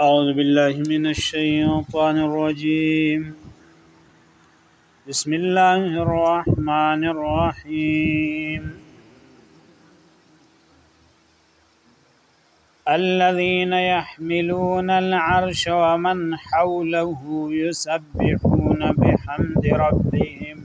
أعوذ بالله من الشيطان الرجيم بسم الله الرحمن الرحيم الذين يحملون العرش ومن حوله يسبحون بحمد ربهم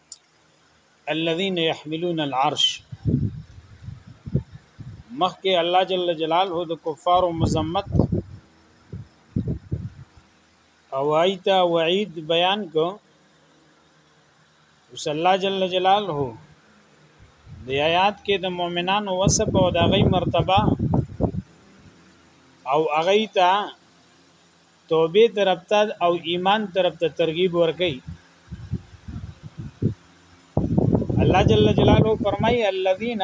الذين يحملون العرش مخکې الله جل جلاله د کفارو مذمت او ایتا وعید بیان کو اوس الله جل جلاله د آیات کې د مؤمنانو وصف او د غي مرتبه او اغیتا توبې طرف ته او ایمان طرف ته ترغیب ورکړي الله جل جلاله فرمایي الذين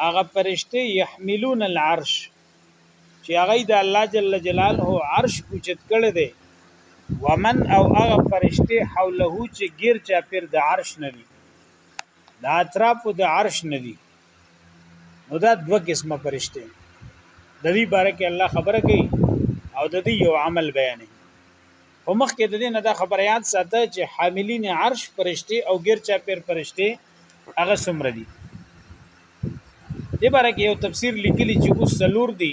هغه فرشتي يحملون العرش چې هغه د الله جل جلاله عرش اوچت کړي دي ومن او هغه فرشتي حوله چې غیر چا پر د عرش ندي د اطراف د عرش ندي نو دا دوه قسمه فرشته د دې باره کې الله خبره کوي او د دې یو عمل بیانې په مخ کې د دې نه دا خبره یاد ساته چې حاملین عرش فرشته او غیر چا پیر فرشته هغه څومره دي دې باره کې یو تفسیر لیکلی چې اوس ضرور دي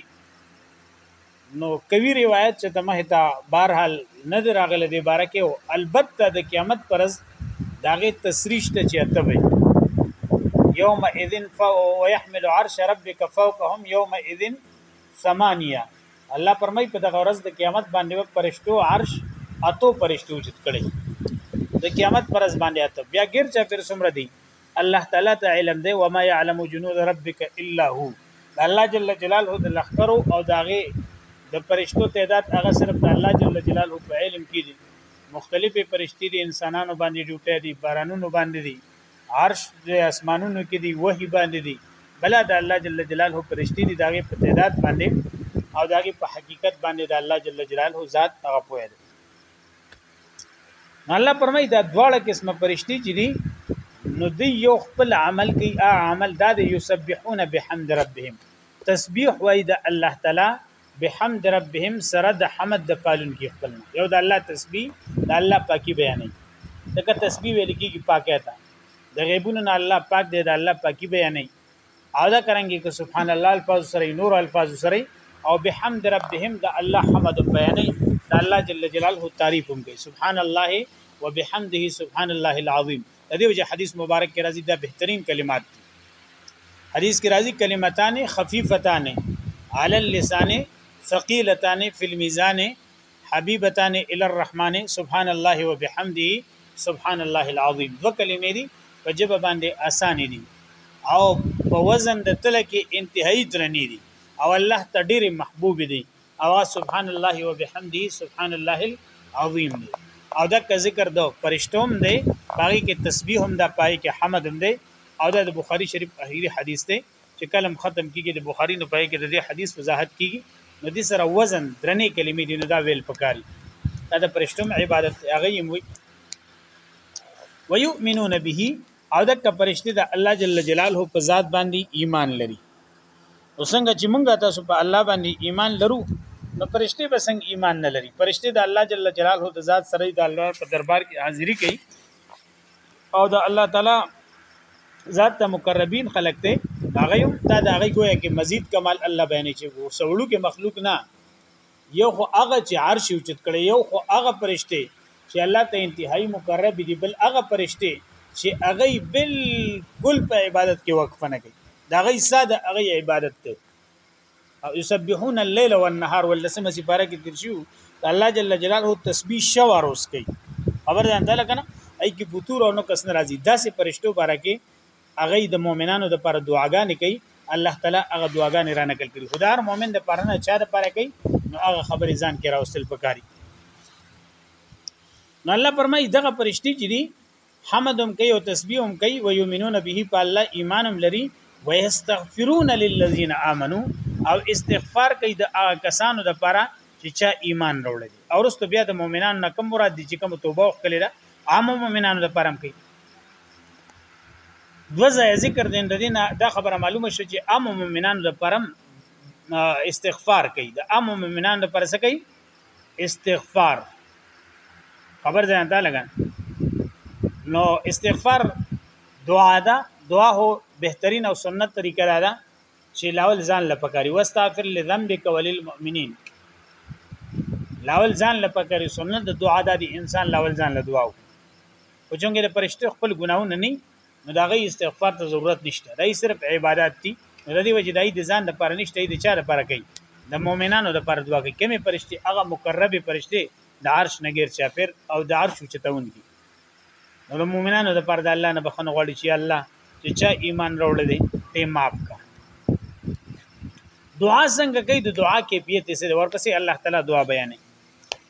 نو کوي روایت چې تمه ته بهرحال نه دی راغلی دی باره کې او البته د قیامت پرز داغه تسریش ته چې اتبه یوم اذن ويحمل عرش ربک فوقهم یوم اذن ثمانیه الله پرمای په دغه ورځ د قیامت باندې په پرشتو عرش اتو پرشتو جت کړي د قیامت پرز باندې اته بیا غیر چا پر سمره دي الله تعالی ته علم دی وما يعلم جنود ربك الا هو الله جل جلاله د لخرو او داغه د پرشتو تعداد هغه صرف د الله جل جلاله په علم کې دي مختلفې پرشتي دي انسانانو باندې ډیوټه دي بارانونو باندې دي عرش د اسمانونو کې دي وਹੀ باندې دي بلا د الله جل جلاله پرشتي دي داغه په تعداد باندې او داغه په حقیقت باندې د الله جل جلاله ذات هغه پوهه ده الله پرمای دا دواړه قسمه پرشتي چې دي نو دی یو خپل عمل کوي ا عمل دا دی یسبحون بحمد ربهم تسبیح وای د الله تعالی بحمد ربهم سره د حمد د پالون کې خپل یو د الله تسبیح د الله پاکي بیانې دغه تسبیح ویل کېږي پاکه ده د غیبونو نه الله پاک دی د الله پاکي بیانې او دا کرانګي که سبحان الله الفاظ سره نور الفاظ سره او بحمد ربهم د الله حمد بیانې د الله جل جلاله تعریف هم کوي سبحان الله وبحمده سبحان الله العظیم د دې وجه حدیث مبارک کې راځي دا بهترین کلمات دي حدیث کې راځي کلمتان خفیفتان علی اللسان ثقيلتان فی الميزان حبیبتان الی الرحمن سبحان الله وبحمده سبحان الله العظیم دوه کلمې دي په جبه باندې اسانې دي او په وزن د تل کې انتهایی درنې دي او الله ته ډېر محبوب دي او سبحان الله وبحمده سبحان الله العظیم دي او دا که ذکر د فرشتوم دی باغی کې تسبیح هم دا پای کې حمد هم دی او دا د بخاری شریف اخیری حدیث دی چې کلم ختم کیږي د بخاری نو پای کې د دې حدیث وضاحت کیږي نو دې سره وزن درنې کلمې دي نو دا ویل پکاري دا د پرشتم عبادت هغه یې وي ويؤمنون به او د پرشته د الله جل جلاله په ذات باندې ایمان لري او څنګه چې مونږه تاسو په الله باندې ایمان لرو نو پرشته به څنګه ایمان نه لري پرشته د الله جل جلاله د ذات سره د الله په دربار کې حاضری کوي او د الله تعالی ذات ته مقربین خلق ته دا غي دا دا غي گویا کې مزید کمال الله بیانې چې سوړو کې مخلوق نه یو خو هغه چې عرش اوچت کړي یو خو هغه پرشته چې الله ته انتهایی مقرب دي بل هغه پرشته چې هغه بالکل په عبادت کې وقفه نه کوي دا غي ساده هغه عبادت کوي او یسبحون الليل والنهار ولسمه سپاره کې تیر شو الله جل جلاله تسبیح شو روز کوي خبر ده انده لکنه ای کې بوتور او نو کس ناراضي داسې پرشتو باره کې هغه د مؤمنانو د پر دعاګانې کوي الله تعالی هغه دعاګانې را نقل کړي خدای هر مؤمن د پرنه چا د پاره کوي نو هغه خبرې ځان کې راوستل پکاري نو الله پرمای دغه پرشتي چې دي حمد هم کوي او تسبیح هم کوي و یؤمنون به په الله ایمان هم لري و یستغفرون للذین آمنو او استغفار کوي د هغه کسانو د پاره چې چا ایمان راوړل دي او رسته بیا د مؤمنانو نه کوم مراد دي چې کوم توبه وکړي دا عام مؤمنانو د پاره کوي دوزه ذکر دین د دینه دا خبره معلومه شو چې عام مؤمنانو د پاره استغفار کوي د عام مؤمنانو د پاره څه کوي استغفار خبر ځان ته لګا نو استغفار دعا ده دعا هو بهترین او سنت طریقه ده چې لاول ځان لپکاري واستغفر لذنبک وللمؤمنین لاول ځان لپکاري سنت د دعا ده انسان لاول ځان له دعا او چونګې د پرشته خپل ګناونه نه نو دا غي استغفار ته ضرورت نشته دای صرف عبادت دي نو د دې وجه دای د ځان لپاره نشته د چا لپاره کوي د مؤمنانو لپاره دعا کوي کمه پرشتي هغه مقرب پرشتي د عرش نګیر چا پیر او د عرش چتون دي نو د مؤمنانو لپاره د الله نه بخنه غواړي چې الله چې چا ایمان راوړل دي ته معاف کا دعا څنګه کوي د دعا کیفیت څه ورپسې الله تعالی دعا بیانې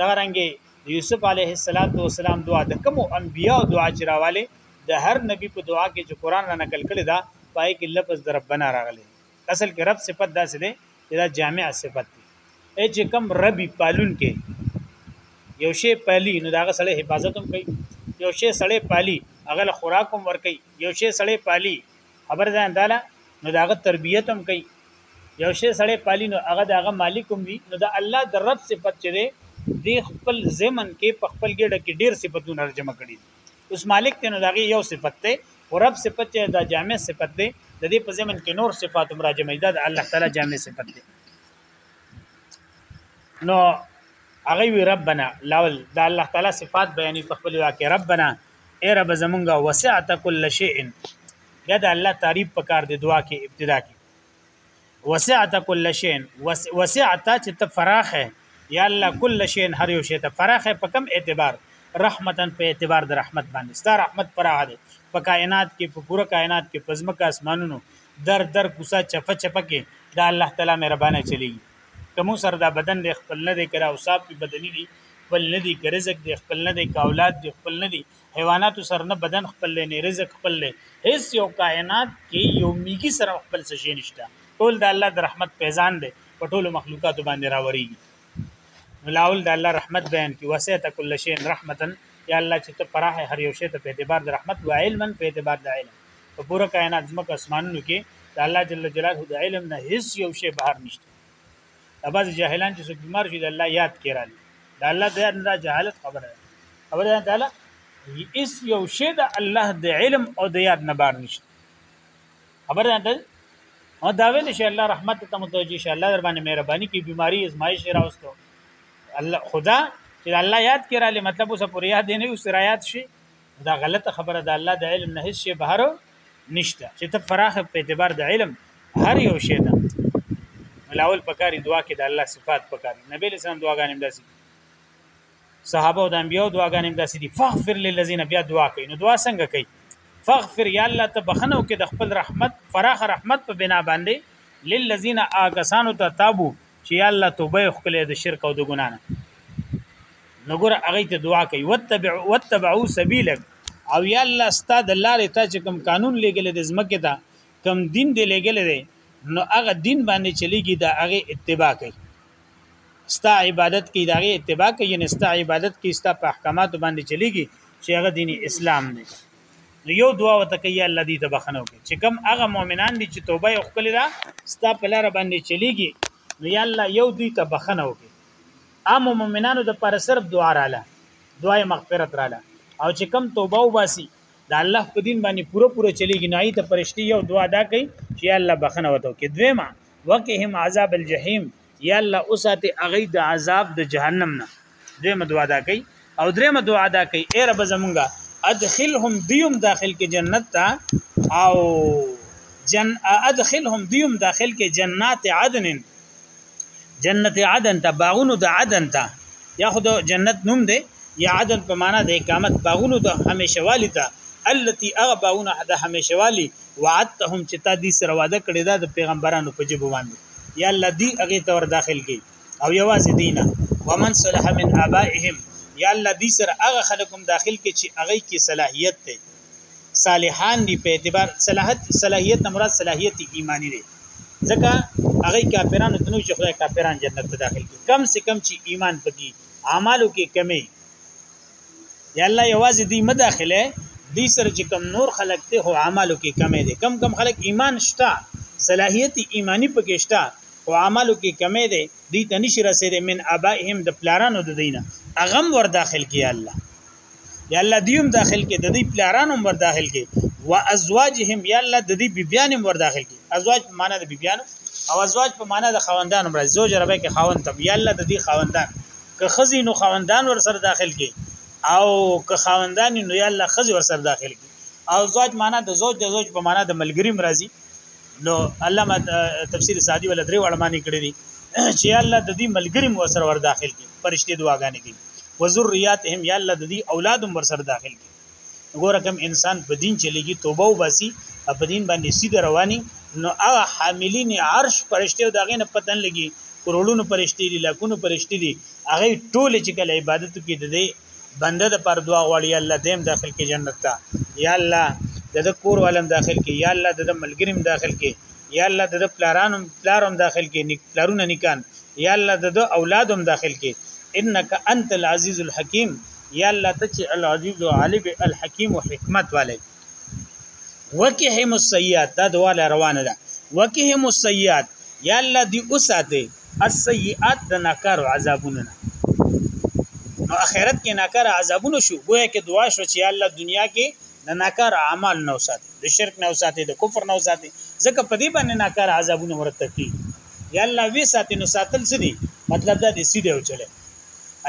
دغه رنګه د یوسف علیه السلام دعا د کوم انبیا دعا چې راواله د هر نبی په دعا کې چې قران را نقل کړي دا پای کې لفظ د ربنا راغلي اصل کې رب صفت داسې ده چې دا جامع صفت دی اې چې کم ربي پالون کې یو شی پالي نو داغه سړی حفاظت هم کوي یو شی سړی پالي هغه له خوراک هم ور کوي یو شی سړی پالي خبر ځان تعالی نو داغه تربیت هم کوي یو شی سړی پالی نو هغه داغه مالک هم وي نو د الله د رب صفت چې دی د خپل زمن کې په خپل ګډه کې ډیر صفاتونه راجمع کړي اوس مالک ته نو داغه یو صفت دی او رب صفت چې دا جامع صفت دی د دې په زمن کې نور صفات هم راجمع دي د الله تعالی جامع صفت دی نو هغه وی ربنا لاول د الله تعالی صفات بیانې په خپل واکه ربنا اے رب زمونږه وسعت کل شیء بیا د الله تعریف پکار دی دعا کې ابتدا کې وسعت کل شیء وسعت چې ته فراخه یا الله کل شیء هر یو شی ته فراخه په کم اعتبار رحمتن په اعتبار د رحمت باندې ستاره رحمت پراغه دی په کائنات کې په پوره کائنات کې پزمکه اسمانونو در در کوسه چپه چپه کې دا الله تعالی مهربانه چلیږي که مو سر دا بدن دی خپل نه دی کرا او صاحب په بدني دی خپل نه دی کرزک دی خپل نه دی کا اولاد دی خپل نه دی حیوانات سر نه بدن خپل نه رزق خپل نه هیڅ یو کائنات کې یو میګي سره خپل څه شي نشته ټول د الله د رحمت پیزان دی په ټولو مخلوقاتو باندې راوريږي ولاول د الله رحمت بیان کی وسعت کل شی رحمتا یا الله چې ته پراه هر یو شی ته په اعتبار د رحمت و علما په اعتبار د علم په پوره کائنات زمکه اسمانونو کې د الله جل جلاله د علم نه هیڅ یو شی بهر نشته دا بعض جاهلان چې څوک بیمار شي د الله یاد کړي د الله د یاد نه جهالت خبره ده خبره ده تعالی هیڅ یو شی د الله د علم او د یاد نه بهر نشته خبره ده او دا ویل شي الله رحمت ته متوجي شي الله در باندې مهرباني کوي بيماري ازمایش راوستو الله خدا چې الله یاد کړه مطلب اوسه پر یاد نه اوس را یاد شي دا غلطه خبره ده الله د علم نه هیڅ شی بهر نشته چې ته فراخ په اعتبار د علم هر یو شی ده ملاول پکاري دعا کې د الله صفات پکاري نبی اسلام دعاګانې داسي صحابه او د انبیو دعاګانې داسي دي فغفر للذین بیا دعا کوي نو دعا څنګه کوي فغفر یا الله ته بخنو کې د خپل رحمت فراخ رحمت په بنا باندې للذین آکسانو ته تابو چې یا الله توبه خپل د شرک او د ګنا نه نو ګور هغه ته دعا کوي وتبع وتبعوا سبيلك او یا الله ستا د لارې ته چې کوم قانون لګل د زمکه ته کوم دین دی لګل دی نو هغه دین باندې چلیږي دا هغه اتباع کوي ستا عبادت کې دا هغه اتباع کوي یعنی ستا عبادت کې ستا په احکامات باندې چلیږي چې هغه دین اسلام دی نو یو دعا وته کوي الله دې ته بخنه وکړي چې کم هغه مؤمنان دي چې توبه یې خپل را ستا په لار باندې چلیږي نو یا الله یو دوی ته بخنه وکړي عام مؤمنانو د پر صرف دعا رااله دعا مغفرت رااله او چې کم توبه وباسي د الله په دین باندې پوره پوره چلیږي نه ایت پرشتي یو دعا دا کوي چې الله بخنه وته کې دویما وکهم عذاب الجحیم یا الله اوساته هغه د عذاب د جهنم نه دریم دعا دا کوي او دریم دعا دا کوي اے رب زمونږه ادخلهم دیوم داخل کې جنت ته او جن ادخلهم دیوم داخل کې جنات عدن جنت عدن ته باغونو د عدن ته یا خود جنت نوم دی یا عدن په معنا د اقامت باغونو د همیشه والی ته التي اغه باغونه د همیشه والی وعدتهم چې تا دې سره وعده کړی دا د پیغمبرانو په جبه باندې یا الله دی هغه ته ور داخل کی او یوازې دینه ومن صلح من ابائهم یا الله دی سره هغه خلکم داخل کی چې هغه کې صلاحیت دی صالحان دی په اعتبار صلاحت صلاحیت نه مراد صلاحیت ایمانی دی ځکه هغه کافرانو تنو چې خدای کافران جنت ته داخل کی کم سے کم چې ایمان پکې اعمالو کې کمی یا الله یوازې دی مداخله دی سره چې کم نور خلق ته هو عملو کې کمې دي کم کم خلق ایمان شته صلاحیت ایمانی پکې شته او عملو کې کمې دي دی ته نشي رسیدې من ابائهم د پلارانو د دینه اغم ور داخل کې الله یا الله دیوم داخل کې د دې پلارانو ور داخل کې و ازواجهم یا الله د دې بیبیانو ور داخل کې ازواج په معنا د بیبیانو او ازواج په معنا د خاوندانو مرز زوج ربه کې خاوند تب یا الله د دې خاوندان که خزي نو خاوندان ور سره داخل کی او که خاوندان نو یا الله خزي ور سره داخل کی او زوج معنا د زوج د زوج په معنا د ملګری مرضی نو الله ما تفسیر سعدی ول درې وړ معنی کړی دي چې الله د دې ملګری مو سره ور داخل کی پرشته دعاګانې کوي وذریاتهم یا الله د دې اولادم ور سره داخل کی ګوره کوم انسان په دین چلیږي توبه وباسي او په دین باندې سید رواني نو هغه حاملین عرش پرشته او دغه نه پتن لګي کروڑونو پرشته دي لکونو پرشته دي هغه ټول چې کله عبادت کوي د دې بنده د پر دعا غواړي الله دیم داخل کې جنت ته یا الله د د کور والم داخل کې یا الله د د ملګریم داخل کې یا الله د د پلارانم پلارم داخل کې نک پلارونه نکان یا الله د د اولادم داخل کې انک انت العزیز الحکیم یا الله ته چې العزیز عالب الحکیم حکمت والے وکهم السیئات دا دواله روانه ده وکهم السیئات یا الله دی اوساته السیئات د ناکار عذابونه نو اخرت کې ناکار عذابونه شو ګویا کې دعا شو چې الله دنیا کې د ناکار اعمال نو ساتي د شرک نو ساتي د کفر نو ساتي ځکه په دې باندې ناکار عذابونه مرتب کیږي یا الله وی ساتي نو ساتل سدي مطلب دا دې سیده او چلے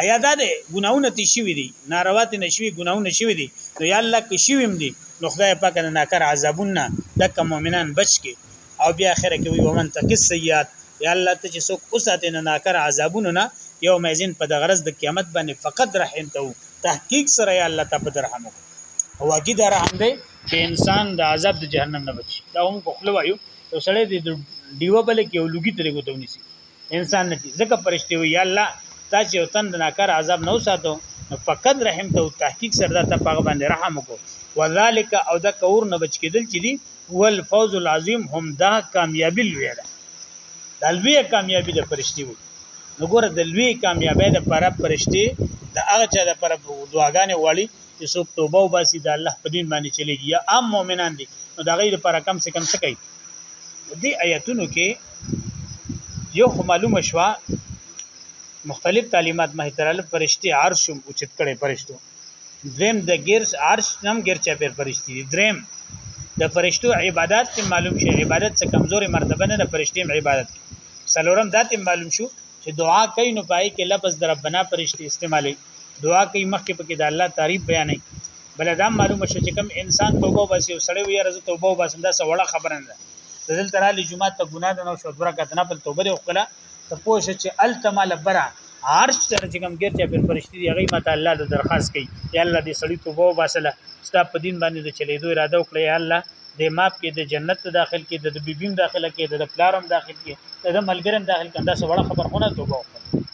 ایا دا دی ګناونه تی شوی دی ناروا تی نشوی ګناونه شوی دی نو یا الله که شویم دی نو خدای پاک نه ناکر عذابونه دک مؤمنان بچ کی او بیا اخر کې وی ومن تقص سیئات یا الله ته چې څوک اوساته نه ناکر عذابونه نه یو مزین په دغرز د قیامت باندې فقط رحمته تحقیق سره یا الله ته په رحم او اګی دا رحم دی چې انسان د عذاب د جهنم نه بچي دا هم په خپل وایو یو سړی د دیوه بل کې یو لوګي ترې ګوتونی سي انسان نه ځکه پرشته وي یا الله تا چې یو تن د ناکار عذاب نه وساتو نو فقط رحم ته تحقیق سره دا ته پاغه باندې رحم وکړو وذالک او دا کور نه بچ کېدل چې دی ول فوز العظیم هم دا کامیابی لوی ده دا لوی کامیابی د پرشتي وو نو ګوره د لوی کامیابی د پر پرشتي د هغه چا د پر دعاګانې وړي چې څوک توبه وباسي د الله په دین باندې چلیږي یا عام مؤمنان دي نو دا غیر پر کم څه کم څه کوي دې آیاتونو کې یو خو معلومه شوه مختلف تعلیمات مه ترالب فرشتي عرش هم اوچت کړي فرشتو دریم د غیر عرش نم غیر چا پر فرشتي دي دریم د فرشتو عبادت ته معلوم شي عبادت څخه کمزوري مرتبه نه د فرشتي عبادت سلورم داتې معلوم شو چې دعا کوي نو پای کې لفظ د ربنا فرشتي استعمالي دعا کوي مخکې پکې د الله تعریف بیانې بل دا معلومه شو چې کم انسان توبه وباسي او سړی وي رزه توبه وباسم دا سوړه خبره نه ده دل تر علی جمعه ته ګناه ده نو شو دره کته نه بل توبه وکړه ته پوه شې چې التما لبره عرش تر چې کم ګر چې پر فرشتي دی هغه ماته الله د درخواست کوي یا الله دې سړی توبه وباسله ستا په دین باندې د چلیدو اراده وکړي یا الله د ماپ کې د جنت ته داخل کې د بیبیم داخله کې د پلارم داخل کې د ملګرم داخل کې دا څه وړه خبر خونه توبه وکړه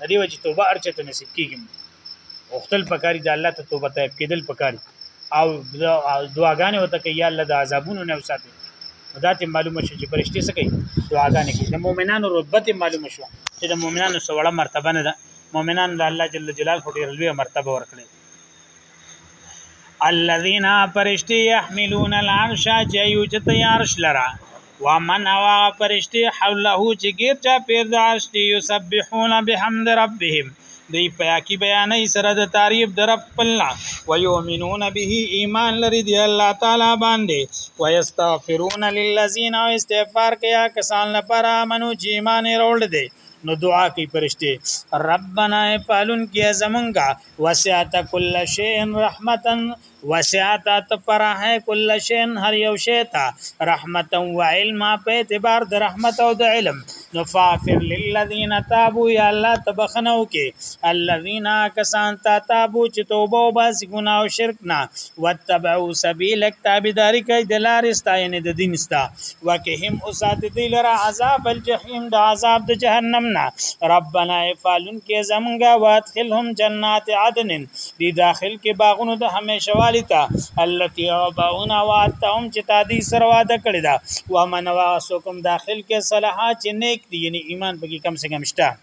د دې وجه توبه ارچه ته نصیب کیږي وختل پکاري د الله ته توبه ته کېدل پکاري او دعاګانې وته کوي یا الله د عذابونو نه وساتي دا ته معلومه شو چې پرشتي څه کوي دعاګانې کوي د مؤمنانو رتبه معلومه شو چې د مؤمنانو سوړه مرتبه نه ده مؤمنان د الله جل جلاله ډېر لوی مرتبه ورکړي الذين فرشتي يحملون العرش جيو چې تیار شلرا ومن هوا فرشتي حوله چې غیر چا پیر د عرش دی يسبحون بحمد ربهم دی پاکی بیانې سره د تعریف در خپل ويؤمنون به ایمان لري دی الله تعالی باندې ويستغفرون للذين استغفار کیا کسان لپاره منو چې ایمان وروړي نو دعا کوي پرشته ربنا پالون کیا زمونږه وسعت کل شیء رحمتا وسعت ته پراه کل شیء هر یو شی ته رحمتا و علما په اعتبار د رحمت او د علم نو فاغفر للذین تابوا یا الله تبخنو کې الذین کسان تا تابو چې توبه او باز ګناه او شرک نه وتبعوا سبیلک تابعداری کوي د لارې ستا یعنی د دین ستا وکهم اوسات دی لره عذاب الجحیم د عذاب د جهنم نه ربنا افعلن کې زمونږه وادخلهم جنات عدن دی داخل کې باغونو د همیشه والی ته التي باغونه واتهم چې تا دې سره واده کړی دا و من واسکم داخل کې صلاحا چې نیک دی یعنی ایمان پکې کم سے کم شته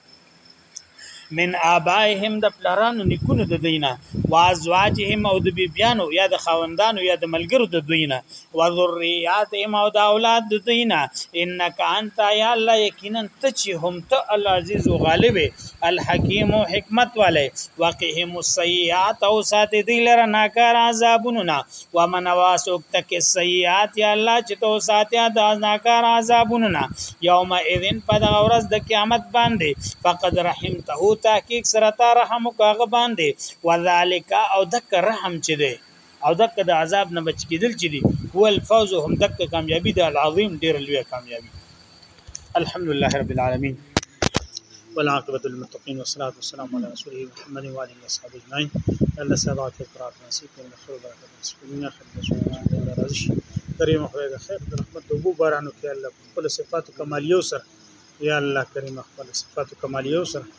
من آبائهم د پلارانو نکونو د دینه وازواجهم او د بیبیانو یا د خاوندانو یا د ملګرو د دوینه وذریاتهم او د اولاد د دوی نه انک انت یا الله یقینا ته چې هم ته العزیز غالب الحکیم او حکمت والے وقهم السیئات او ساتي دی لره ناکار عذابونو نه ومن واسوک تک السیئات یا الله چې تو ساتي د ناکار عذابونو نه یوم اذن په دغه ورځ د قیامت باندې فقد رحمته تحقیق سره تا رحم وکغه باندې وذالک او دک رحم چې دی او دک د عذاب نه بچ کیدل چې دی هو الفوز هم دک کامیابی د العظیم ډیر لوی کامیابی الحمدلله رب العالمین والعاقبة للمتقين والصلاة والسلام على رسوله محمد وعلى آله وصحبه أجمعين الله سبحانه وتعالى قرات نصيب من خير وبركة سپینه خدمت شو الله راضي شي کریم خدای د خیر د رحمت د بو بارانو کې الله خپل صفات کمالیو سره یا الله کریم خپل صفات کمالیو سره